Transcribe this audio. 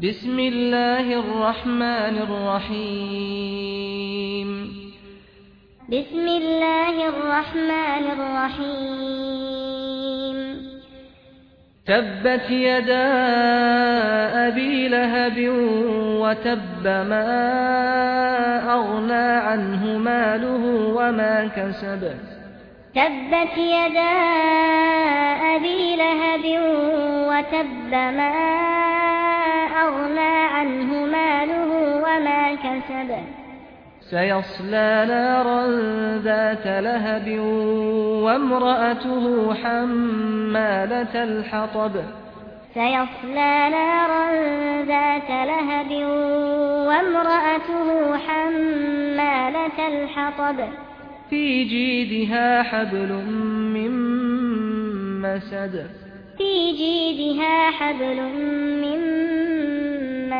بسم الله الرحمن الرحيم بسم الله الرحمن الرحيم تبت يدا أبي لهب وتب ما أغنى عنه ماله وما كسب تبت يدا أبي لهب وتب ما أغنى عنه ماله وما كسب سيصلى نارا ذات لهب وامرأته حمالة الحطب سيصلى نارا ذات لهب وامرأته حمالة الحطب في جيدها حبل من مسد في جيدها حبل من